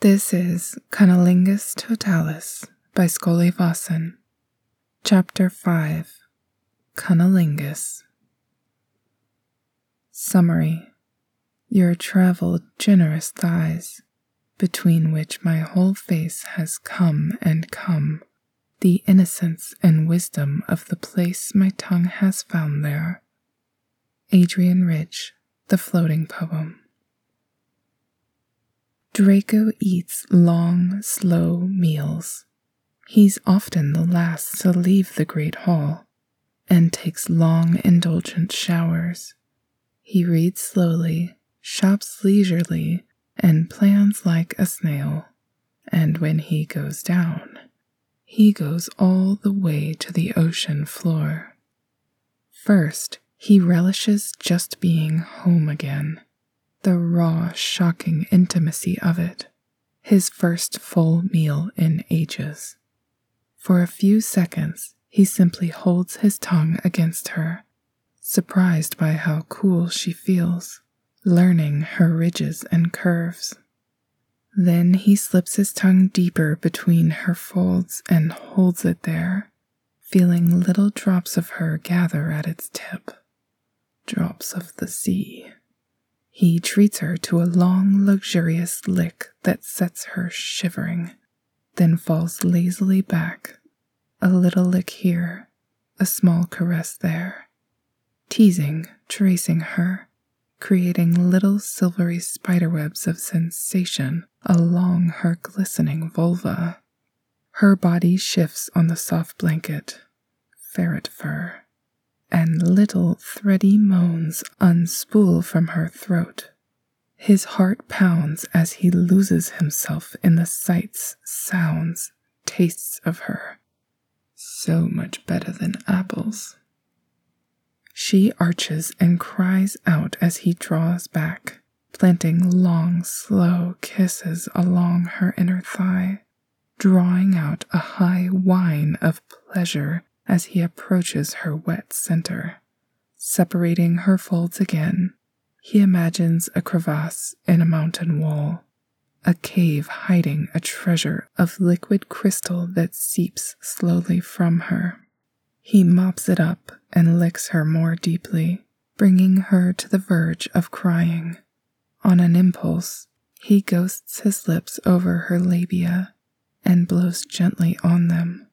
This is Cunnilingus Totalis by Scully. Chapter 5 Cunnilingus. Summary Your traveled, generous thighs, between which my whole face has come and come, the innocence and wisdom of the place my tongue has found there. Adrienne Rich, The Floating Poem. Draco eats long, slow meals. He's often the last to leave the great hall and takes long, indulgent showers. He reads slowly, shops leisurely, and plans like a snail. And when he goes down, he goes all the way to the ocean floor. First, he relishes just being home again the raw, shocking intimacy of it, his first full meal in ages. For a few seconds, he simply holds his tongue against her, surprised by how cool she feels, learning her ridges and curves. Then he slips his tongue deeper between her folds and holds it there, feeling little drops of her gather at its tip. Drops of the sea. He treats her to a long, luxurious lick that sets her shivering, then falls lazily back. A little lick here, a small caress there. Teasing, tracing her, creating little silvery spiderwebs of sensation along her glistening vulva. Her body shifts on the soft blanket, ferret fur and little thready moans unspool from her throat. His heart pounds as he loses himself in the sights, sounds, tastes of her. So much better than apples. She arches and cries out as he draws back, planting long, slow kisses along her inner thigh, drawing out a high whine of pleasure as he approaches her wet center. Separating her folds again, he imagines a crevasse in a mountain wall, a cave hiding a treasure of liquid crystal that seeps slowly from her. He mops it up and licks her more deeply, bringing her to the verge of crying. On an impulse, he ghosts his lips over her labia and blows gently on them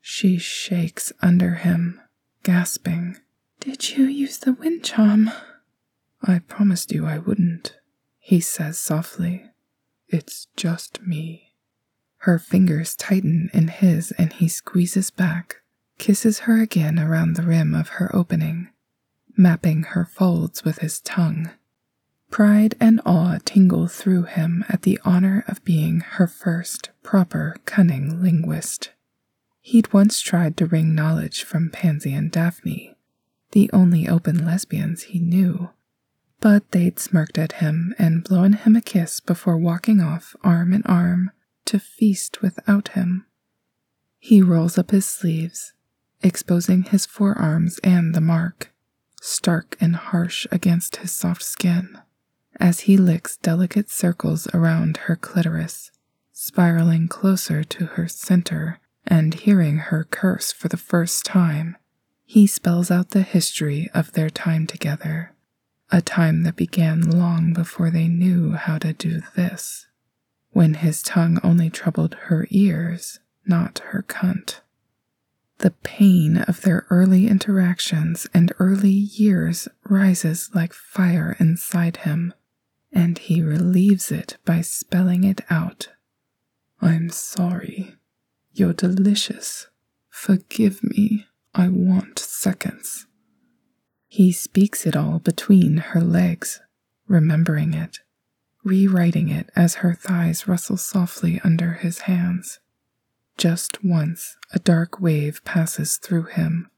she shakes under him, gasping. Did you use the wind charm? I promised you I wouldn't, he says softly. It's just me. Her fingers tighten in his and he squeezes back, kisses her again around the rim of her opening, mapping her folds with his tongue. Pride and awe tingle through him at the honor of being her first proper cunning linguist. He'd once tried to wring knowledge from Pansy and Daphne, the only open lesbians he knew, but they'd smirked at him and blown him a kiss before walking off arm in arm to feast without him. He rolls up his sleeves, exposing his forearms and the mark, stark and harsh against his soft skin, as he licks delicate circles around her clitoris, spiraling closer to her center and hearing her curse for the first time, he spells out the history of their time together, a time that began long before they knew how to do this, when his tongue only troubled her ears, not her cunt. The pain of their early interactions and early years rises like fire inside him, and he relieves it by spelling it out. I'm sorry. You're delicious. Forgive me. I want seconds. He speaks it all between her legs, remembering it, rewriting it as her thighs rustle softly under his hands. Just once, a dark wave passes through him,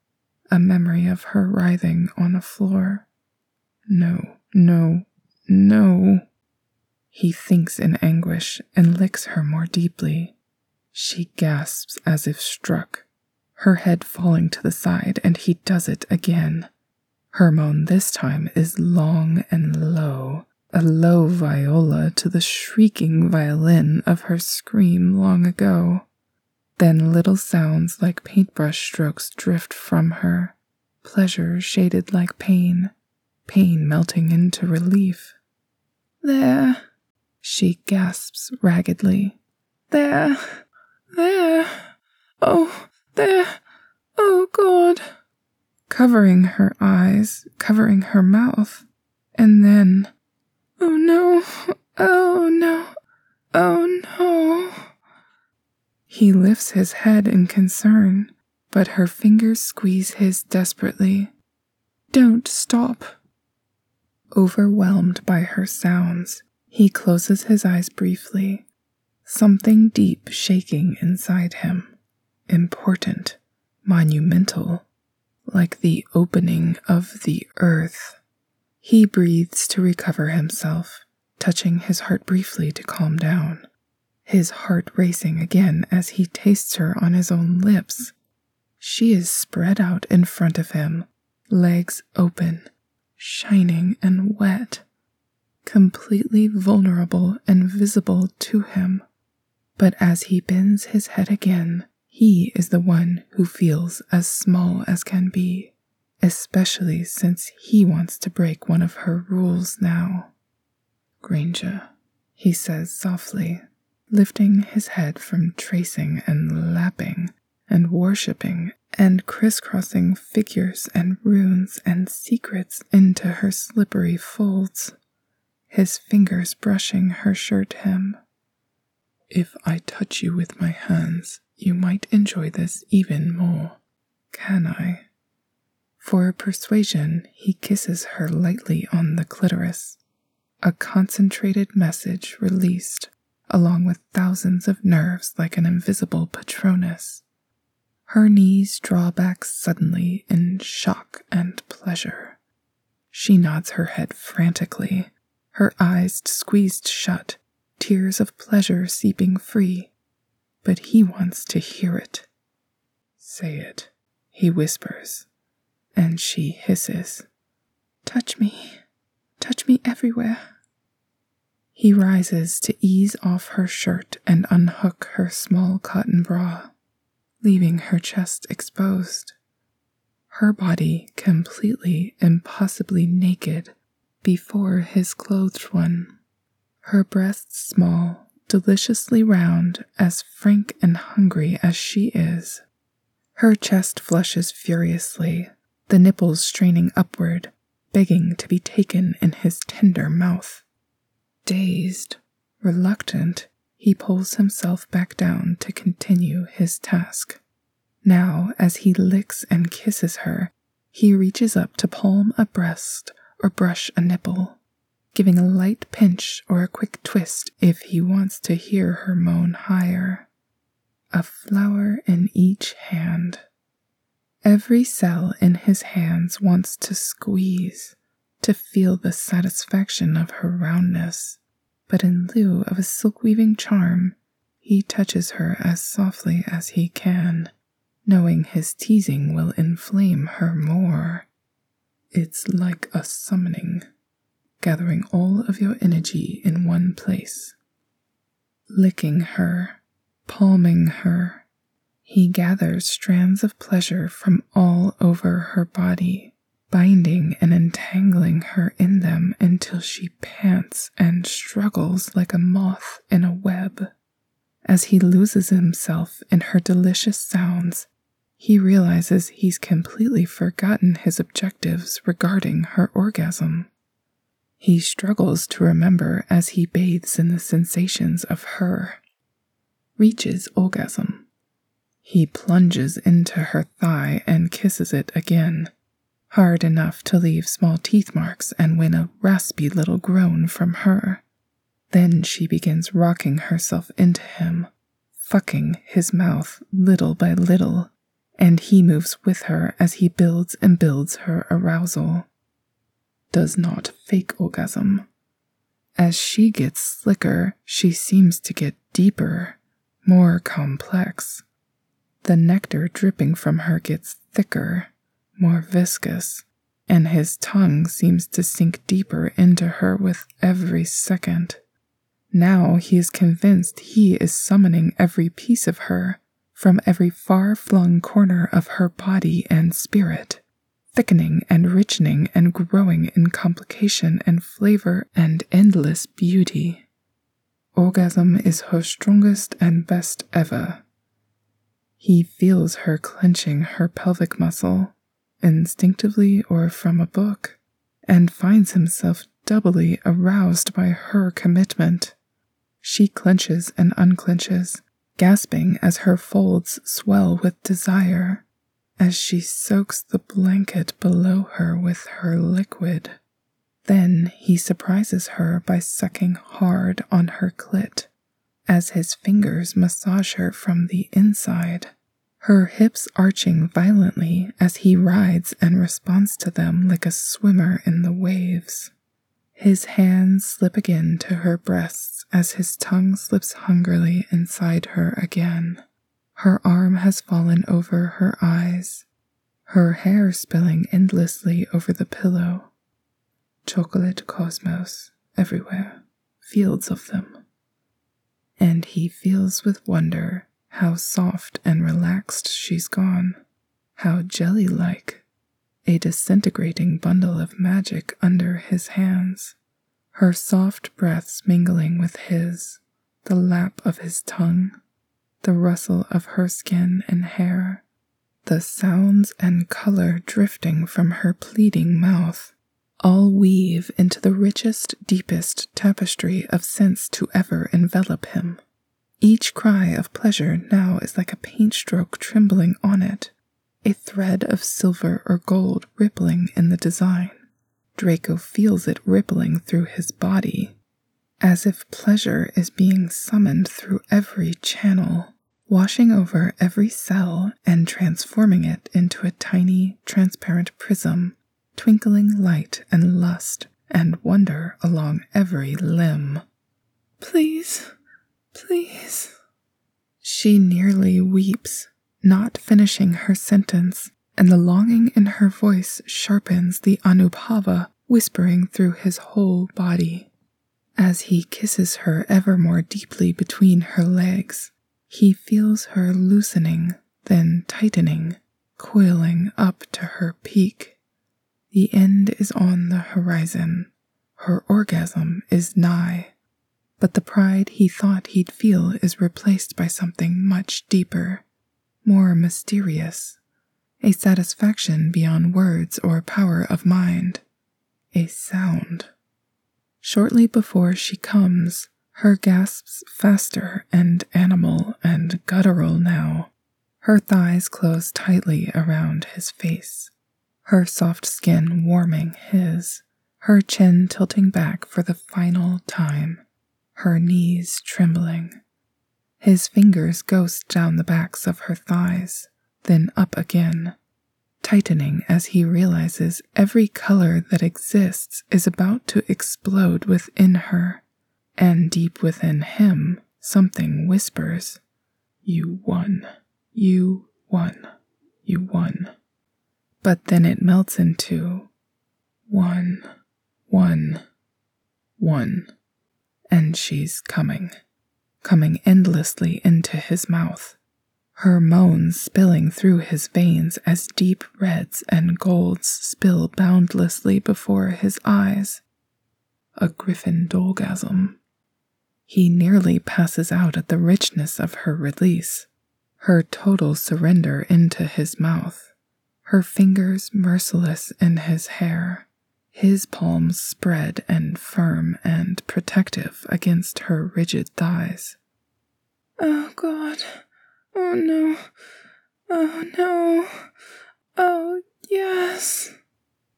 a memory of her writhing on a floor. No, no, no. He thinks in anguish and licks her more deeply, she gasps as if struck, her head falling to the side, and he does it again. Her moan this time is long and low, a low viola to the shrieking violin of her scream long ago. Then little sounds like paintbrush strokes drift from her, pleasure shaded like pain, pain melting into relief. There, she gasps raggedly. There, there, oh, there, oh God. Covering her eyes, covering her mouth, and then, oh no, oh no, oh no. He lifts his head in concern, but her fingers squeeze his desperately. Don't stop. Overwhelmed by her sounds, he closes his eyes briefly, something deep shaking inside him, important, monumental, like the opening of the earth. He breathes to recover himself, touching his heart briefly to calm down, his heart racing again as he tastes her on his own lips. She is spread out in front of him, legs open, shining and wet, completely vulnerable and visible to him. But as he bends his head again, he is the one who feels as small as can be, especially since he wants to break one of her rules now. Granger, he says softly, lifting his head from tracing and lapping and worshipping and crisscrossing figures and runes and secrets into her slippery folds, his fingers brushing her shirt hem. If I touch you with my hands, you might enjoy this even more. Can I? For persuasion, he kisses her lightly on the clitoris, a concentrated message released along with thousands of nerves like an invisible patronus. Her knees draw back suddenly in shock and pleasure. She nods her head frantically, her eyes squeezed shut, tears of pleasure seeping free. But he wants to hear it. Say it, he whispers, and she hisses. Touch me, touch me everywhere. He rises to ease off her shirt and unhook her small cotton bra leaving her chest exposed. Her body completely impossibly naked before his clothed one. Her breasts small, deliciously round, as frank and hungry as she is. Her chest flushes furiously, the nipples straining upward, begging to be taken in his tender mouth. Dazed, reluctant, he pulls himself back down to continue his task. Now, as he licks and kisses her, he reaches up to palm a breast or brush a nipple, giving a light pinch or a quick twist if he wants to hear her moan higher. A flower in each hand. Every cell in his hands wants to squeeze, to feel the satisfaction of her roundness but in lieu of a silk weaving charm, he touches her as softly as he can, knowing his teasing will inflame her more. It's like a summoning, gathering all of your energy in one place. Licking her, palming her, he gathers strands of pleasure from all over her body binding and entangling her in them until she pants and struggles like a moth in a web. As he loses himself in her delicious sounds, he realizes he's completely forgotten his objectives regarding her orgasm. He struggles to remember as he bathes in the sensations of her. Reaches orgasm. He plunges into her thigh and kisses it again hard enough to leave small teeth marks and win a raspy little groan from her. Then she begins rocking herself into him, fucking his mouth little by little, and he moves with her as he builds and builds her arousal. Does not fake orgasm. As she gets slicker, she seems to get deeper, more complex. The nectar dripping from her gets thicker more viscous, and his tongue seems to sink deeper into her with every second. Now he is convinced he is summoning every piece of her from every far flung corner of her body and spirit, thickening and richening and growing in complication and flavor and endless beauty. Orgasm is her strongest and best ever. He feels her clenching her pelvic muscle, instinctively or from a book, and finds himself doubly aroused by her commitment. She clenches and unclenches, gasping as her folds swell with desire, as she soaks the blanket below her with her liquid. Then he surprises her by sucking hard on her clit as his fingers massage her from the inside, her hips arching violently as he rides and responds to them like a swimmer in the waves. His hands slip again to her breasts as his tongue slips hungrily inside her again. Her arm has fallen over her eyes, her hair spilling endlessly over the pillow. Chocolate cosmos everywhere, fields of them. And he feels with wonder how soft and relaxed she's gone, how jelly like a disintegrating bundle of magic under his hands, her soft breaths mingling with his, the lap of his tongue, the rustle of her skin and hair, the sounds and color drifting from her pleading mouth, all weave into the richest, deepest tapestry of sense to ever envelop him. Each cry of pleasure now is like a paint stroke trembling on it, a thread of silver or gold rippling in the design. Draco feels it rippling through his body, as if pleasure is being summoned through every channel, washing over every cell and transforming it into a tiny, transparent prism, twinkling light and lust and wonder along every limb. Please, please. She nearly weeps not finishing her sentence, and the longing in her voice sharpens the Anubhava whispering through his whole body. As he kisses her ever more deeply between her legs, he feels her loosening, then tightening, coiling up to her peak. The end is on the horizon. Her orgasm is nigh. But the pride he thought he'd feel is replaced by something much deeper more mysterious, a satisfaction beyond words or power of mind, a sound. Shortly before she comes, her gasps faster and animal and guttural now. Her thighs close tightly around his face, her soft skin warming his, her chin tilting back for the final time, her knees trembling. His fingers ghost down the backs of her thighs, then up again, tightening as he realizes every color that exists is about to explode within her, and deep within him, something whispers, You won, you won, you won. But then it melts into one, one, one, and she's coming coming endlessly into his mouth, her moans spilling through his veins as deep reds and golds spill boundlessly before his eyes. A Gryffindorgasm. He nearly passes out at the richness of her release, her total surrender into his mouth, her fingers merciless in his hair, his palms spread and firm and protective against her rigid thighs. Oh God. Oh no. Oh no. Oh yes.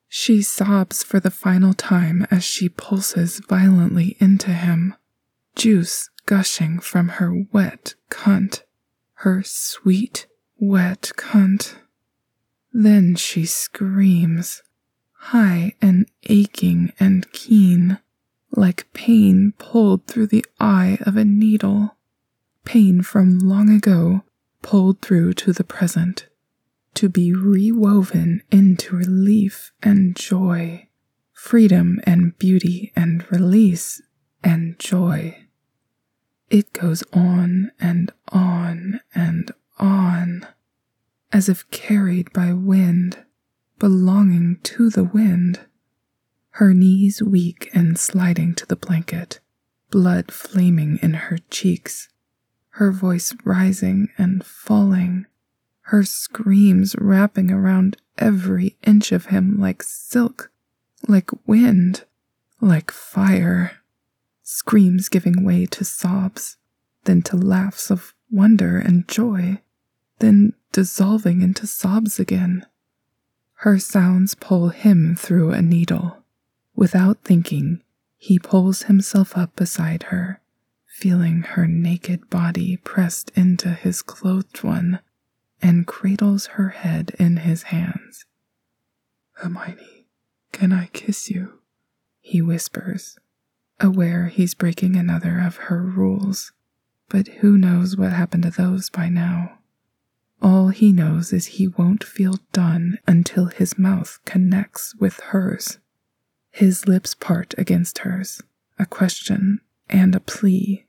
She sobs for the final time as she pulses violently into him, juice gushing from her wet cunt, her sweet, wet cunt. Then she screams, high and aching and keen, like pain pulled through the eye of a needle, pain from long ago pulled through to the present, to be rewoven into relief and joy, freedom and beauty and release and joy. It goes on and on and on, as if carried by wind, belonging to the wind. Her knees weak and sliding to the blanket, blood flaming in her cheeks, her voice rising and falling, her screams wrapping around every inch of him like silk, like wind, like fire screams giving way to sobs, then to laughs of wonder and joy, then dissolving into sobs again. Her sounds pull him through a needle. Without thinking, he pulls himself up beside her, feeling her naked body pressed into his clothed one, and cradles her head in his hands. Hermione, can I kiss you? He whispers, aware he's breaking another of her rules, but who knows what happened to those by now. All he knows is he won't feel done until his mouth connects with hers. His lips part against hers, a question and a plea.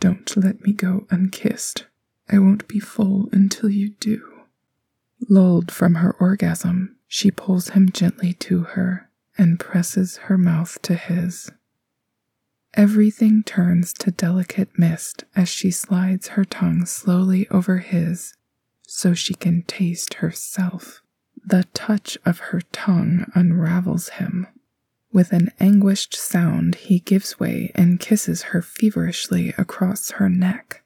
Don't let me go unkissed. I won't be full until you do. Lulled from her orgasm, she pulls him gently to her and presses her mouth to his. Everything turns to delicate mist as she slides her tongue slowly over his so she can taste herself. The touch of her tongue unravels him. With an anguished sound, he gives way and kisses her feverishly across her neck,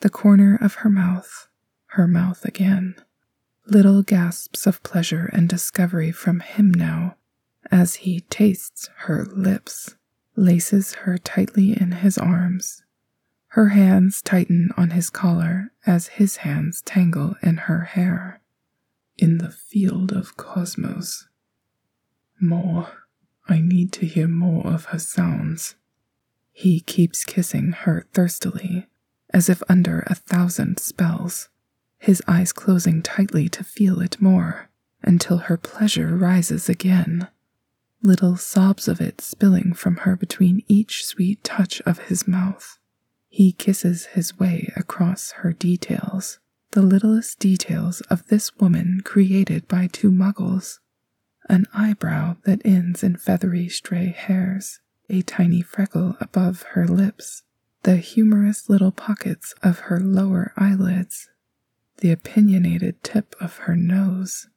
the corner of her mouth, her mouth again. Little gasps of pleasure and discovery from him now as he tastes her lips laces her tightly in his arms. Her hands tighten on his collar as his hands tangle in her hair. In the field of cosmos. More. I need to hear more of her sounds. He keeps kissing her thirstily, as if under a thousand spells, his eyes closing tightly to feel it more, until her pleasure rises again little sobs of it spilling from her between each sweet touch of his mouth. He kisses his way across her details, the littlest details of this woman created by two muggles. An eyebrow that ends in feathery stray hairs, a tiny freckle above her lips, the humorous little pockets of her lower eyelids, the opinionated tip of her nose.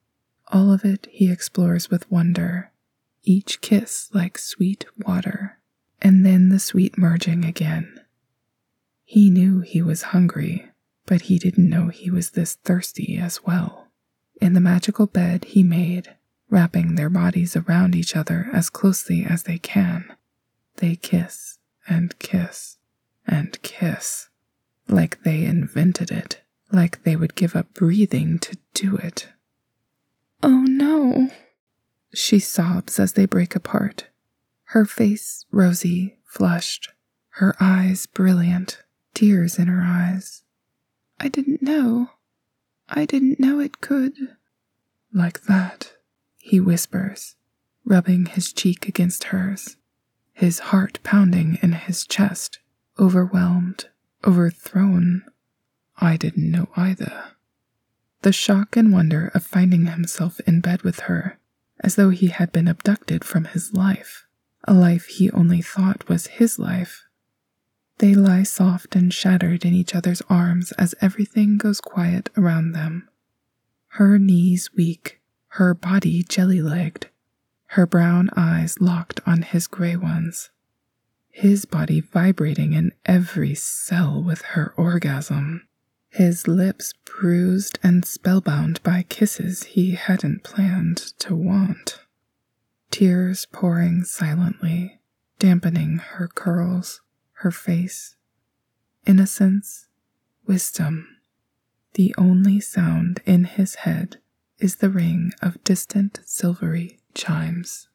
All of it he explores with wonder each kiss like sweet water, and then the sweet merging again. He knew he was hungry, but he didn't know he was this thirsty as well. In the magical bed he made, wrapping their bodies around each other as closely as they can, they kiss and kiss and kiss, like they invented it, like they would give up breathing to do it. Oh no, she sobs as they break apart, her face rosy, flushed, her eyes brilliant, tears in her eyes. I didn't know. I didn't know it could. Like that, he whispers, rubbing his cheek against hers, his heart pounding in his chest, overwhelmed, overthrown. I didn't know either. The shock and wonder of finding himself in bed with her as though he had been abducted from his life, a life he only thought was his life. They lie soft and shattered in each other's arms as everything goes quiet around them. Her knees weak, her body jelly legged, her brown eyes locked on his gray ones, his body vibrating in every cell with her orgasm his lips bruised and spellbound by kisses he hadn't planned to want. Tears pouring silently, dampening her curls, her face. Innocence, wisdom. The only sound in his head is the ring of distant silvery chimes.